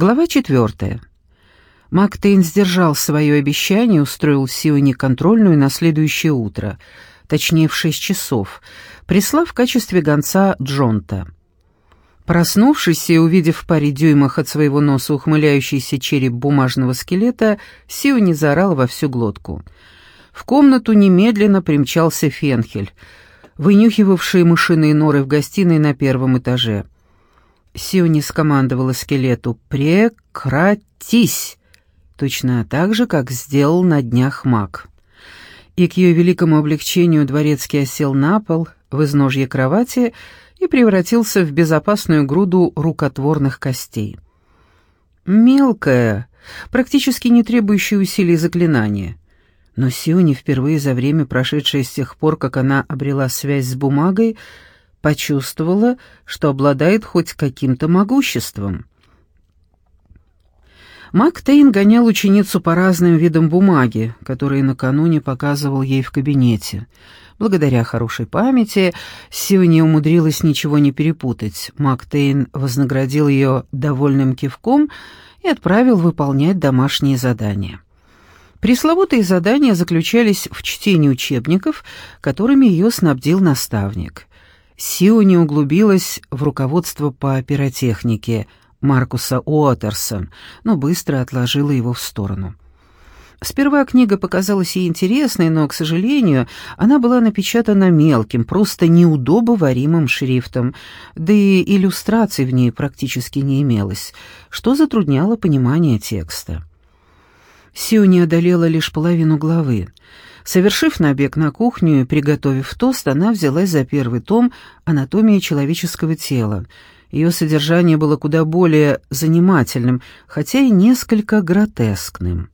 Глава четвертая. Мактейн сдержал свое обещание, устроил Сионе контрольную на следующее утро, точнее в шесть часов, прислав в качестве гонца Джонта. Проснувшись и увидев в паре дюймах от своего носа ухмыляющийся череп бумажного скелета, Сиони заорал во всю глотку. В комнату немедленно примчался Фенхель, вынюхивавший мышиные норы в гостиной на первом этаже. Сиони скомандовала скелету «Прекратись!» точно так же, как сделал на днях маг. И к ее великому облегчению дворецкий осел на пол, в изножье кровати, и превратился в безопасную груду рукотворных костей. Мелкое, практически не требующее усилий заклинание. Но Сиони, впервые за время, прошедшее с тех пор, как она обрела связь с бумагой, почувствовала, что обладает хоть каким-то могуществом. Мак Тейн гонял ученицу по разным видам бумаги, которые накануне показывал ей в кабинете. Благодаря хорошей памяти Сиони умудрилась ничего не перепутать. Мак Тейн вознаградил ее довольным кивком и отправил выполнять домашние задания. Пресловутые задания заключались в чтении учебников, которыми ее снабдил наставник. Сиони углубилась в руководство по пиротехнике – Маркуса Уотерса, но быстро отложила его в сторону. Сперва книга показалась ей интересной, но, к сожалению, она была напечатана мелким, просто неудобоваримым шрифтом, да и иллюстраций в ней практически не имелось, что затрудняло понимание текста. Сиони одолела лишь половину главы. Совершив набег на кухню и приготовив тост, она взялась за первый том «Анатомия человеческого тела», ее содержание было куда более занимательным, хотя и несколько гротескным.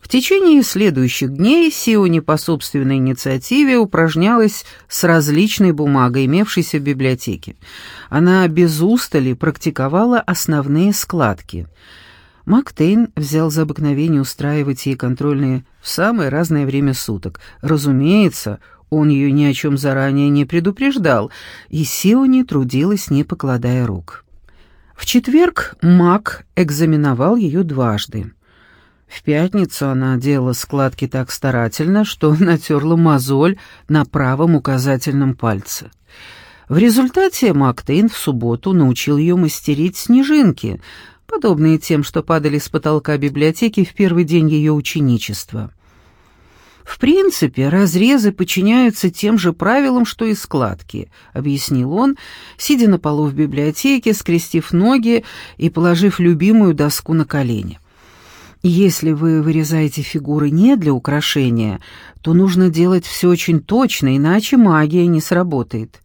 В течение следующих дней Сиони по собственной инициативе упражнялась с различной бумагой, имевшейся в библиотеке. Она без устали практиковала основные складки. Мактейн взял за обыкновение устраивать ей контрольные в самое разное время суток. Разумеется, он ее ни о чем заранее не предупреждал, и Сиони трудилась, не покладая рук. В четверг Мак экзаменовал ее дважды. В пятницу она делала складки так старательно, что натерла мозоль на правом указательном пальце. В результате Мактейн в субботу научил ее мастерить снежинки, подобные тем, что падали с потолка библиотеки в первый день ее ученичества. В принципе, разрезы подчиняются тем же правилам, что и складки, объяснил он, сидя на полу в библиотеке, скрестив ноги и положив любимую доску на колени. Если вы вырезаете фигуры не для украшения, то нужно делать все очень точно, иначе магия не сработает.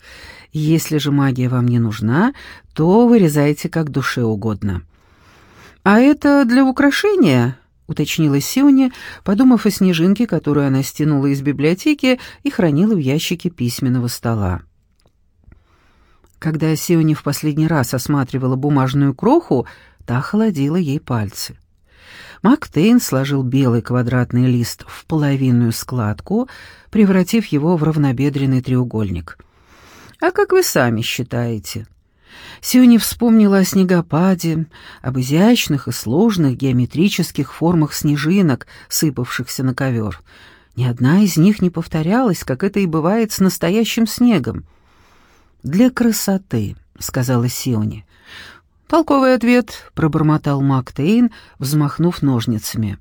Если же магия вам не нужна, то вырезайте как душе угодно. А это для украшения? — уточнила Сиони, подумав о снежинке, которую она стянула из библиотеки и хранила в ящике письменного стола. Когда Сиони в последний раз осматривала бумажную кроху, та холодила ей пальцы. Мактейн сложил белый квадратный лист в половинную складку, превратив его в равнобедренный треугольник. «А как вы сами считаете?» Сюни вспомнила о снегопаде, об изящных и сложных геометрических формах снежинок, сыпавшихся на ковер. Ни одна из них не повторялась, как это и бывает с настоящим снегом. «Для красоты», — сказала Сиони. «Толковый ответ», — пробормотал Мактейн, взмахнув ножницами.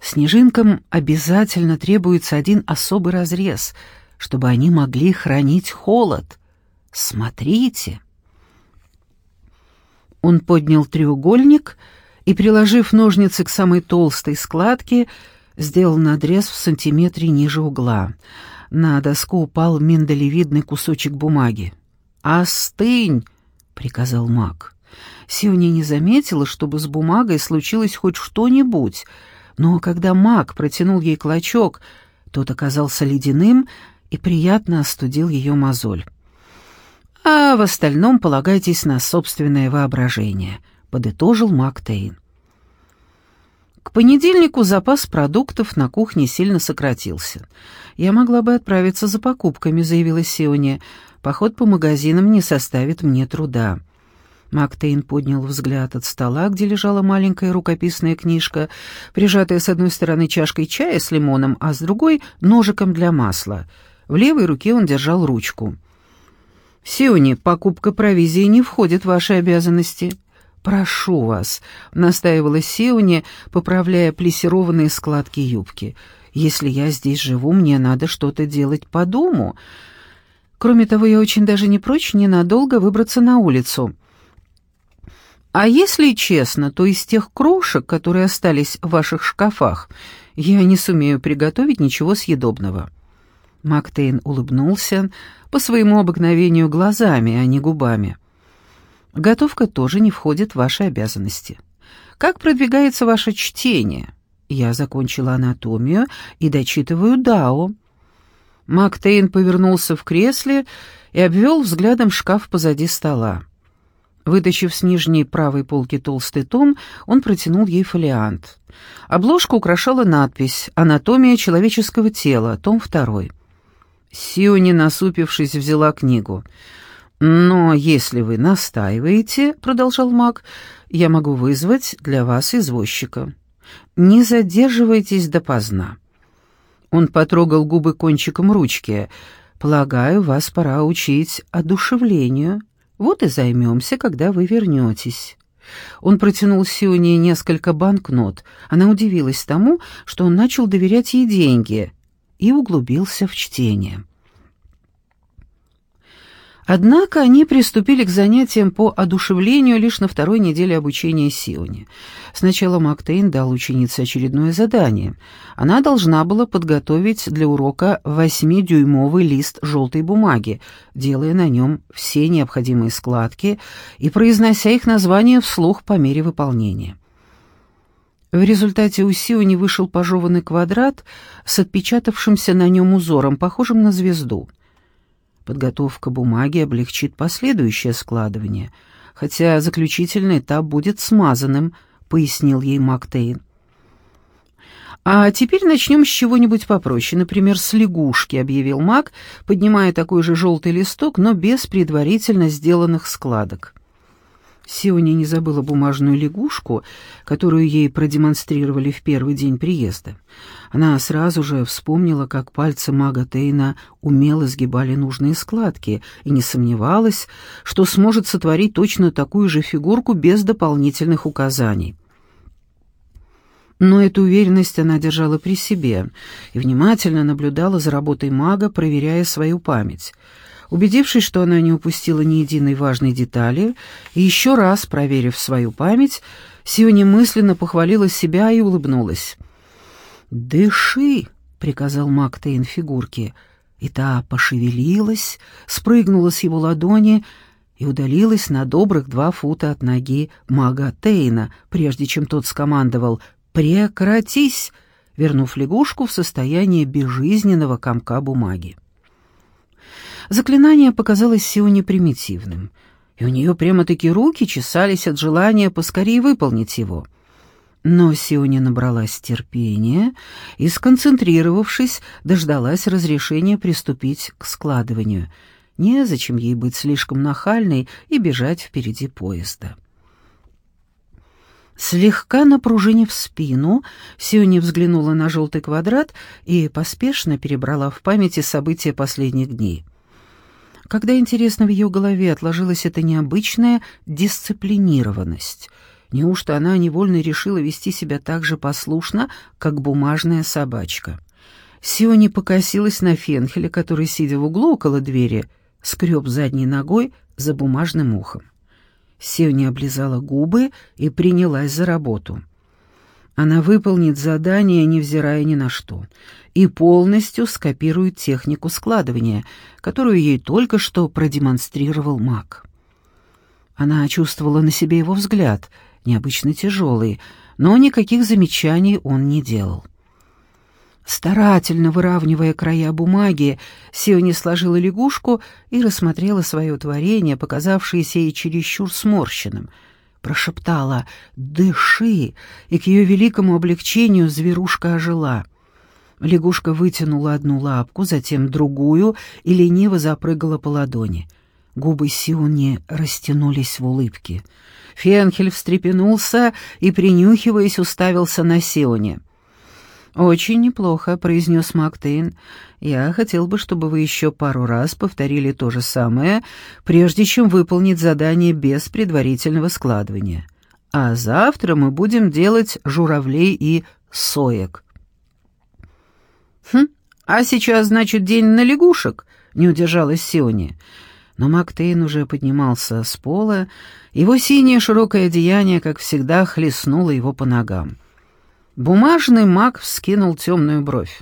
«Снежинкам обязательно требуется один особый разрез, чтобы они могли хранить холод. Смотрите». Он поднял треугольник и, приложив ножницы к самой толстой складке, сделал надрез в сантиметре ниже угла. На доску упал миндалевидный кусочек бумаги. «Остынь!» — приказал маг. Сиони не заметила, чтобы с бумагой случилось хоть что-нибудь, но когда маг протянул ей клочок, тот оказался ледяным и приятно остудил ее мозоль а в остальном полагайтесь на собственное воображение», — подытожил Мак Тейн. К понедельнику запас продуктов на кухне сильно сократился. «Я могла бы отправиться за покупками», — заявила Сиония. «Поход по магазинам не составит мне труда». Мактейн поднял взгляд от стола, где лежала маленькая рукописная книжка, прижатая с одной стороны чашкой чая с лимоном, а с другой — ножиком для масла. В левой руке он держал ручку. «Сиони, покупка провизии не входит в ваши обязанности». «Прошу вас», — настаивала Сиони, поправляя плессированные складки юбки. «Если я здесь живу, мне надо что-то делать по дому. Кроме того, я очень даже не прочь ненадолго выбраться на улицу». А если честно, то из тех крошек, которые остались в ваших шкафах, я не сумею приготовить ничего съедобного». Мактейн улыбнулся по своему обыкновению глазами, а не губами. «Готовка тоже не входит в ваши обязанности. Как продвигается ваше чтение?» «Я закончила анатомию и дочитываю Дао». Мактейн повернулся в кресле и обвел взглядом шкаф позади стола. Вытащив с нижней правой полки толстый том, он протянул ей фолиант. Обложку украшала надпись «Анатомия человеческого тела», том 2. Сиони, насупившись, взяла книгу. «Но если вы настаиваете, — продолжал маг, — я могу вызвать для вас извозчика. Не задерживайтесь допоздна». Он потрогал губы кончиком ручки. «Полагаю, вас пора учить одушевлению». Вот и займемся, когда вы вернетесь». Он протянул Сионе несколько банкнот. Она удивилась тому, что он начал доверять ей деньги, и углубился в чтение. Однако они приступили к занятиям по одушевлению лишь на второй неделе обучения Сионе. Сначала Мактейн дал ученице очередное задание. Она должна была подготовить для урока восьмидюймовый лист желтой бумаги, делая на нем все необходимые складки и произнося их название вслух по мере выполнения. В результате у Сиони вышел пожеванный квадрат с отпечатавшимся на нем узором, похожим на звезду — Подготовка бумаги облегчит последующее складывание, хотя заключительный этап будет смазанным, пояснил ей Мактейн. «А теперь начнем с чего-нибудь попроще, например, с лягушки», — объявил Мак, поднимая такой же желтый листок, но без предварительно сделанных складок. Сиони не забыла бумажную лягушку, которую ей продемонстрировали в первый день приезда. Она сразу же вспомнила, как пальцы мага Тейна умело сгибали нужные складки, и не сомневалась, что сможет сотворить точно такую же фигурку без дополнительных указаний. Но эту уверенность она держала при себе и внимательно наблюдала за работой мага, проверяя свою память — Убедившись, что она не упустила ни единой важной детали, и еще раз проверив свою память, Сиони мысленно похвалила себя и улыбнулась. «Дыши!» — приказал маг Тейн фигурке, и та пошевелилась, спрыгнула с его ладони и удалилась на добрых два фута от ноги мага Тейна, прежде чем тот скомандовал «Прекратись!» вернув лягушку в состояние безжизненного комка бумаги. Заклинание показалось Сионе примитивным, и у нее прямо-таки руки чесались от желания поскорее выполнить его. Но Сионе набралась терпения и, сконцентрировавшись, дождалась разрешения приступить к складыванию. Незачем ей быть слишком нахальной и бежать впереди поезда. Слегка напружинив спину, Сионе взглянула на желтый квадрат и поспешно перебрала в памяти события последних дней. Когда, интересно, в ее голове отложилась эта необычная дисциплинированность? Неужто она невольно решила вести себя так же послушно, как бумажная собачка? Сиони покосилась на Фенхеля, который, сидя в углу около двери, скреб задней ногой за бумажным ухом. Сиони облизала губы и принялась за работу. Она выполнит задание, невзирая ни на что — и полностью скопирует технику складывания, которую ей только что продемонстрировал маг. Она чувствовала на себе его взгляд, необычно тяжелый, но никаких замечаний он не делал. Старательно выравнивая края бумаги, Сиони сложила лягушку и рассмотрела свое творение, показавшееся ей чересчур сморщенным. Прошептала «Дыши!» и к ее великому облегчению зверушка ожила — Лягушка вытянула одну лапку, затем другую и лениво запрыгала по ладони. Губы Сиони растянулись в улыбке. Фенхель встрепенулся и, принюхиваясь, уставился на Сионе. «Очень неплохо», — произнес Мактейн. «Я хотел бы, чтобы вы еще пару раз повторили то же самое, прежде чем выполнить задание без предварительного складывания. А завтра мы будем делать журавлей и соек». «Хм, а сейчас, значит, день на лягушек?» — не удержалась Сиони. Но Мактейн уже поднимался с пола, его синее широкое одеяние, как всегда, хлестнуло его по ногам. Бумажный маг вскинул темную бровь.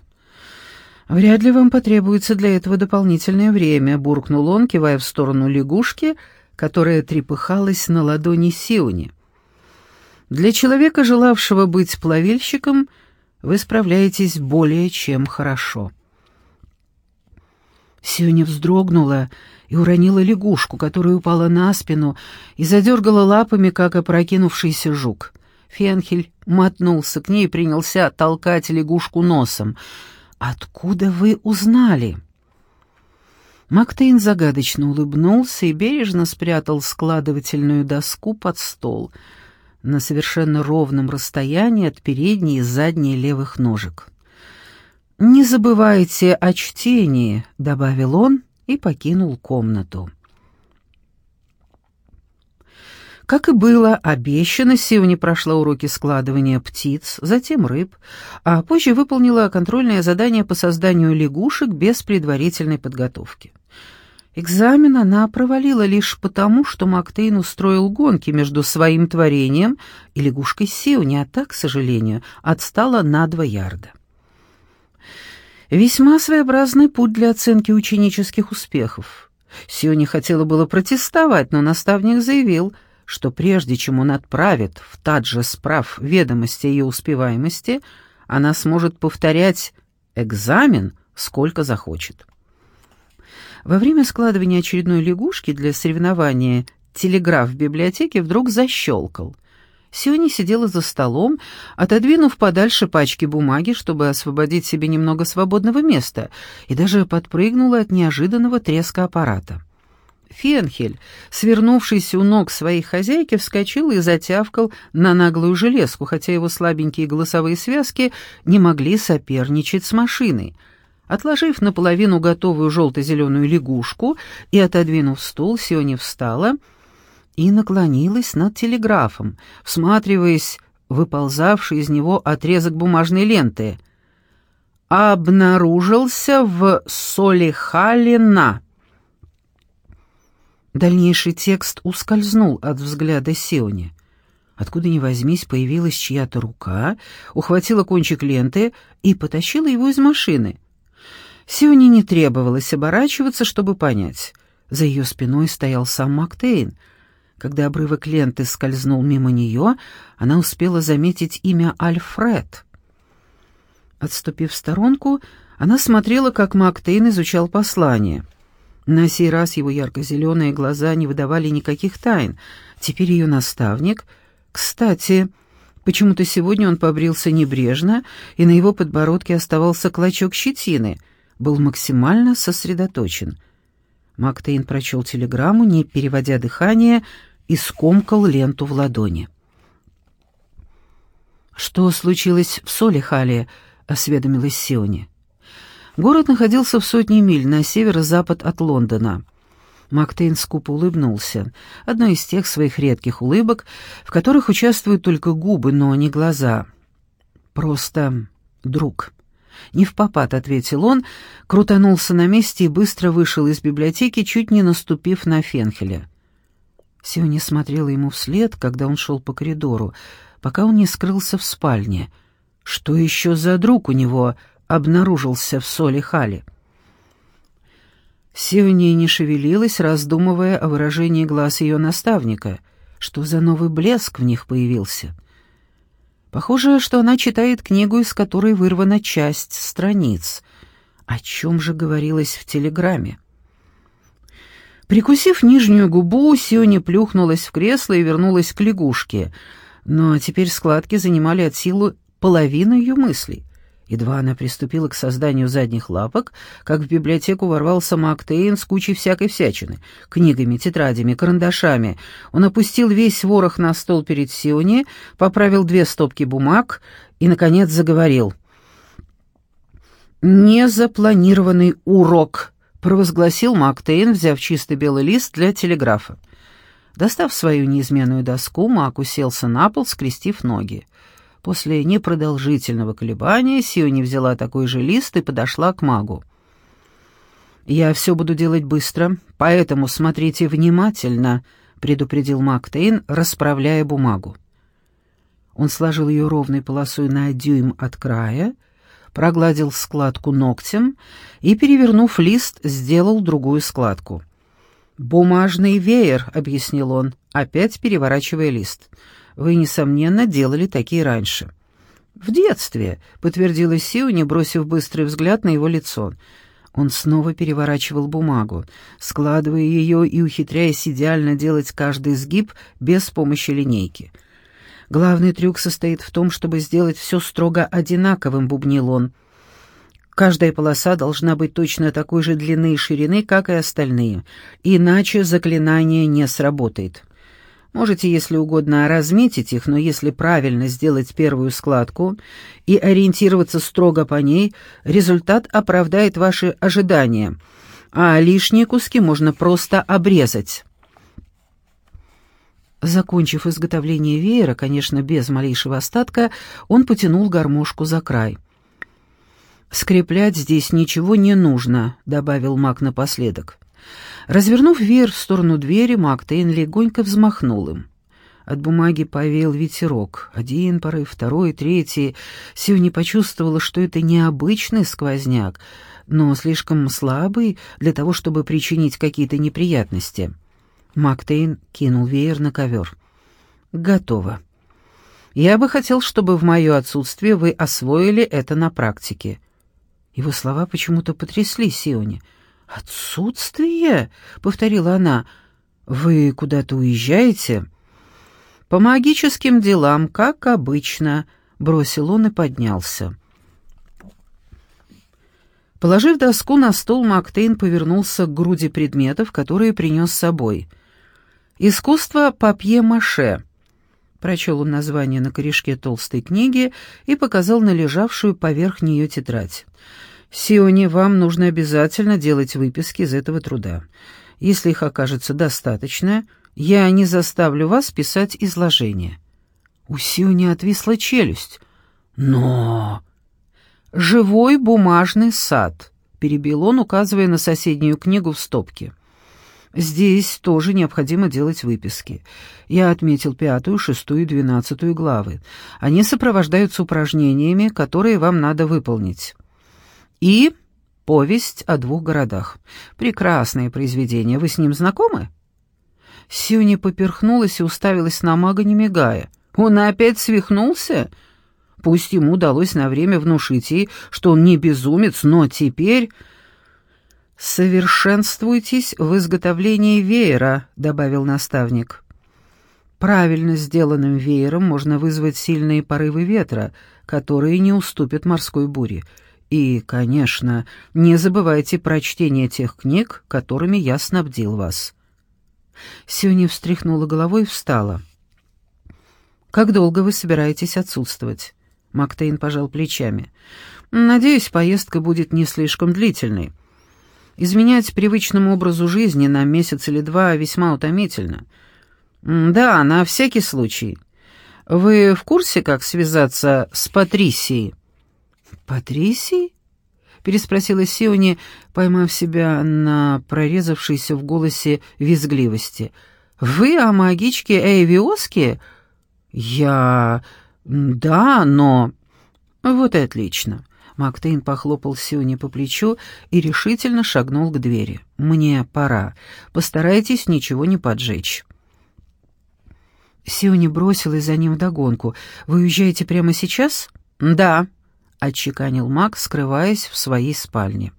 «Вряд ли вам потребуется для этого дополнительное время», — буркнул он, кивая в сторону лягушки, которая трепыхалась на ладони Сиони. «Для человека, желавшего быть плавильщиком, вы справляетесь более чем хорошо». Сиони вздрогнула и уронила лягушку, которая упала на спину и задергала лапами, как опрокинувшийся жук. Фенхель мотнулся к ней и принялся толкать лягушку носом. «Откуда вы узнали?» Мактейн загадочно улыбнулся и бережно спрятал складывательную доску под стол на совершенно ровном расстоянии от передней и задней левых ножек. «Не забывайте о чтении», — добавил он и покинул комнату. Как и было обещано, Сиони прошла уроки складывания птиц, затем рыб, а позже выполнила контрольное задание по созданию лягушек без предварительной подготовки. Экзамен она провалила лишь потому, что Мактейн устроил гонки между своим творением и лягушкой Сиони, а так, к сожалению, отстала на два ярда. Весьма своеобразный путь для оценки ученических успехов. Сиони хотела было протестовать, но наставник заявил — что прежде чем он отправит в Таджа справ ведомости ее успеваемости, она сможет повторять экзамен сколько захочет. Во время складывания очередной лягушки для соревнования телеграф в библиотеке вдруг защелкал. Сиони сидела за столом, отодвинув подальше пачки бумаги, чтобы освободить себе немного свободного места, и даже подпрыгнула от неожиданного треска аппарата. Фенхель, свернувшийся у ног своей хозяйки, вскочил и затявкал на наглую железку, хотя его слабенькие голосовые связки не могли соперничать с машиной. Отложив наполовину готовую желто-зеленую лягушку и отодвинув стул, Сиони встала и наклонилась над телеграфом, всматриваясь выползавший из него отрезок бумажной ленты. «Обнаружился в Солихалина». Дальнейший текст ускользнул от взгляда Сиони. Откуда ни возьмись, появилась чья-то рука, ухватила кончик ленты и потащила его из машины. Сиони не требовалось оборачиваться, чтобы понять. За ее спиной стоял сам Мактейн. Когда обрывок ленты скользнул мимо нее, она успела заметить имя Альфред. Отступив в сторонку, она смотрела, как Мактейн изучал послание — на сей раз его ярко-зеленые глаза не выдавали никаких тайн. Теперь ее наставник... Кстати, почему-то сегодня он побрился небрежно, и на его подбородке оставался клочок щетины. Был максимально сосредоточен. Мактейн прочел телеграмму, не переводя дыхание, и скомкал ленту в ладони. «Что случилось в Солихале?» — осведомилась Сиони. Город находился в сотне миль на северо-запад от Лондона. Мактейн скупо улыбнулся. Одной из тех своих редких улыбок, в которых участвуют только губы, но не глаза. «Просто друг». «Не в попад», — ответил он, крутанулся на месте и быстро вышел из библиотеки, чуть не наступив на Фенхеля. Сиони смотрела ему вслед, когда он шел по коридору, пока он не скрылся в спальне. Что еще за друг у него обнаружился в соли Хали. Сиония не шевелилась, раздумывая о выражении глаз ее наставника. Что за новый блеск в них появился? Похоже, что она читает книгу, из которой вырвана часть страниц. О чем же говорилось в телеграмме? Прикусив нижнюю губу, Сиони плюхнулась в кресло и вернулась к лягушке, но теперь складки занимали от силы половину ее мыслей. Едва она приступила к созданию задних лапок, как в библиотеку ворвался Мактейн с кучей всякой всячины, книгами, тетрадями, карандашами. Он опустил весь ворох на стол перед Сиони, поправил две стопки бумаг и, наконец, заговорил. «Незапланированный урок», — провозгласил Мактейн, взяв чистый белый лист для телеграфа. Достав свою неизменную доску, Мак уселся на пол, скрестив ноги. После непродолжительного колебания Сиони взяла такой же лист и подошла к магу. «Я все буду делать быстро, поэтому смотрите внимательно», — предупредил маг Тейн, расправляя бумагу. Он сложил ее ровной полосой на дюйм от края, прогладил складку ногтем и, перевернув лист, сделал другую складку. «Бумажный веер», — объяснил он, опять переворачивая лист. Вы, несомненно, делали такие раньше». «В детстве», — подтвердила Сиуни, бросив быстрый взгляд на его лицо. Он снова переворачивал бумагу, складывая ее и ухитряясь идеально делать каждый сгиб без помощи линейки. «Главный трюк состоит в том, чтобы сделать все строго одинаковым», — бубнил он. «Каждая полоса должна быть точно такой же длины и ширины, как и остальные, иначе заклинание не сработает». Можете, если угодно, разметить их, но если правильно сделать первую складку и ориентироваться строго по ней, результат оправдает ваши ожидания, а лишние куски можно просто обрезать. Закончив изготовление веера, конечно, без малейшего остатка, он потянул гармошку за край. «Скреплять здесь ничего не нужно», — добавил маг напоследок. Развернув веер в сторону двери, Мактейн легонько взмахнул им. От бумаги повеял ветерок. Один порыв, второй, третий. Сивни почувствовала, что это необычный сквозняк, но слишком слабый для того, чтобы причинить какие-то неприятности. Мактейн кинул веер на ковер. «Готово. Я бы хотел, чтобы в мое отсутствие вы освоили это на практике». Его слова почему-то потрясли Сиони. «Отсутствие?» — повторила она. «Вы куда-то уезжаете?» «По магическим делам, как обычно», — бросил он и поднялся. Положив доску на стол, Мактейн повернулся к груди предметов, которые принес с собой. «Искусство папье-маше», — прочел он название на корешке толстой книги и показал на лежавшую поверх нее тетрадь. Сионе, вам нужно обязательно делать выписки из этого труда. Если их окажется достаточно, я не заставлю вас писать изложение». У Сиони отвисла челюсть. «Но...» «Живой бумажный сад», — перебил он, указывая на соседнюю книгу в стопке. «Здесь тоже необходимо делать выписки. Я отметил пятую, шестую и двенадцатую главы. Они сопровождаются упражнениями, которые вам надо выполнить». И «Повесть о двух городах». Прекрасное произведение. Вы с ним знакомы?» Сюни поперхнулась и уставилась на мага, не мигая. «Он опять свихнулся?» Пусть ему удалось на время внушить ей, что он не безумец, но теперь... «Совершенствуйтесь в изготовлении веера», — добавил наставник. Правильно сделанным веером можно вызвать сильные порывы ветра, которые не уступят морской буре. И, конечно, не забывайте про чтение тех книг, которыми я снабдил вас». Сюни встряхнула головой и встала. «Как долго вы собираетесь отсутствовать?» Мактейн пожал плечами. «Надеюсь, поездка будет не слишком длительной. Изменять привычному образу жизни на месяц или два весьма утомительно. Да, на всякий случай. Вы в курсе, как связаться с Патрисией?» «Патрисий?» — переспросила Сиони, поймав себя на прорезавшейся в голосе визгливости. «Вы о магичке Эйвиоске?» «Я... да, но...» «Вот и отлично». Мактейн похлопал Сиони по плечу и решительно шагнул к двери. «Мне пора. Постарайтесь ничего не поджечь». Сиони бросилась за ним вдогонку. «Вы уезжаете прямо сейчас?» «Да», — отчеканил маг, скрываясь в своей спальне.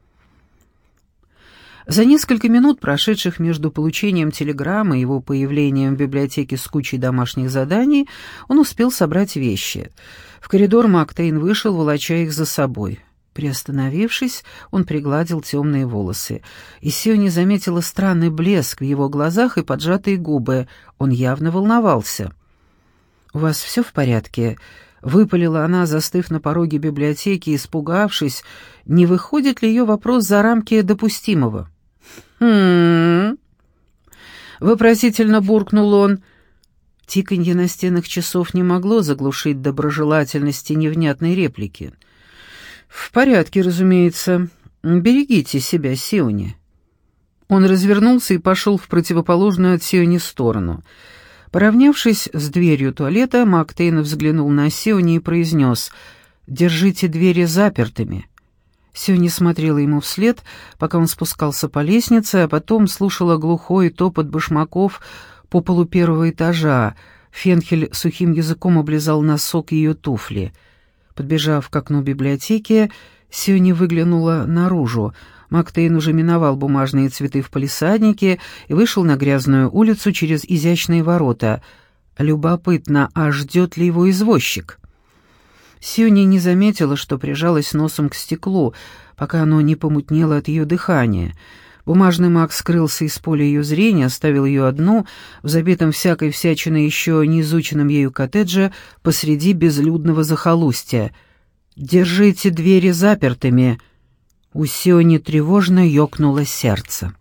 За несколько минут, прошедших между получением телеграммы и его появлением в библиотеке с кучей домашних заданий, он успел собрать вещи. В коридор Мактейн вышел, волоча их за собой. Приостановившись, он пригладил темные волосы. И Сиони заметила странный блеск в его глазах и поджатые губы. Он явно волновался. «У вас все в порядке?» — выпалила она, застыв на пороге библиотеки, испугавшись, не выходит ли ее вопрос за рамки допустимого. «Хм...» Вопросительно буркнул он. Тиканье на стенах часов не могло заглушить доброжелательности невнятной реплики. «В порядке, разумеется. Берегите себя, Сиони». Он развернулся и пошел в противоположную от Сиони сторону. Поравнявшись с дверью туалета, Мактейн взглянул на Сиони и произнес «Держите двери запертыми». Сёня смотрела ему вслед, пока он спускался по лестнице, а потом слушала глухой топот башмаков по полу первого этажа. Фенхель сухим языком облизал носок ее туфли. Подбежав к окну библиотеки, Сёня выглянула наружу. Мактейн уже миновал бумажные цветы в палисаднике и вышел на грязную улицу через изящные ворота. Любопытно, а ждет ли его извозчик? Сюни не заметила, что прижалась носом к стеклу, пока оно не помутнело от ее дыхания. Бумажный маг скрылся из поля ее зрения, оставил ее одну, в забитом всякой всячиной еще не изученном ею коттедже, посреди безлюдного захолустья. «Держите двери запертыми!» У Сиони тревожно ёкнуло сердце.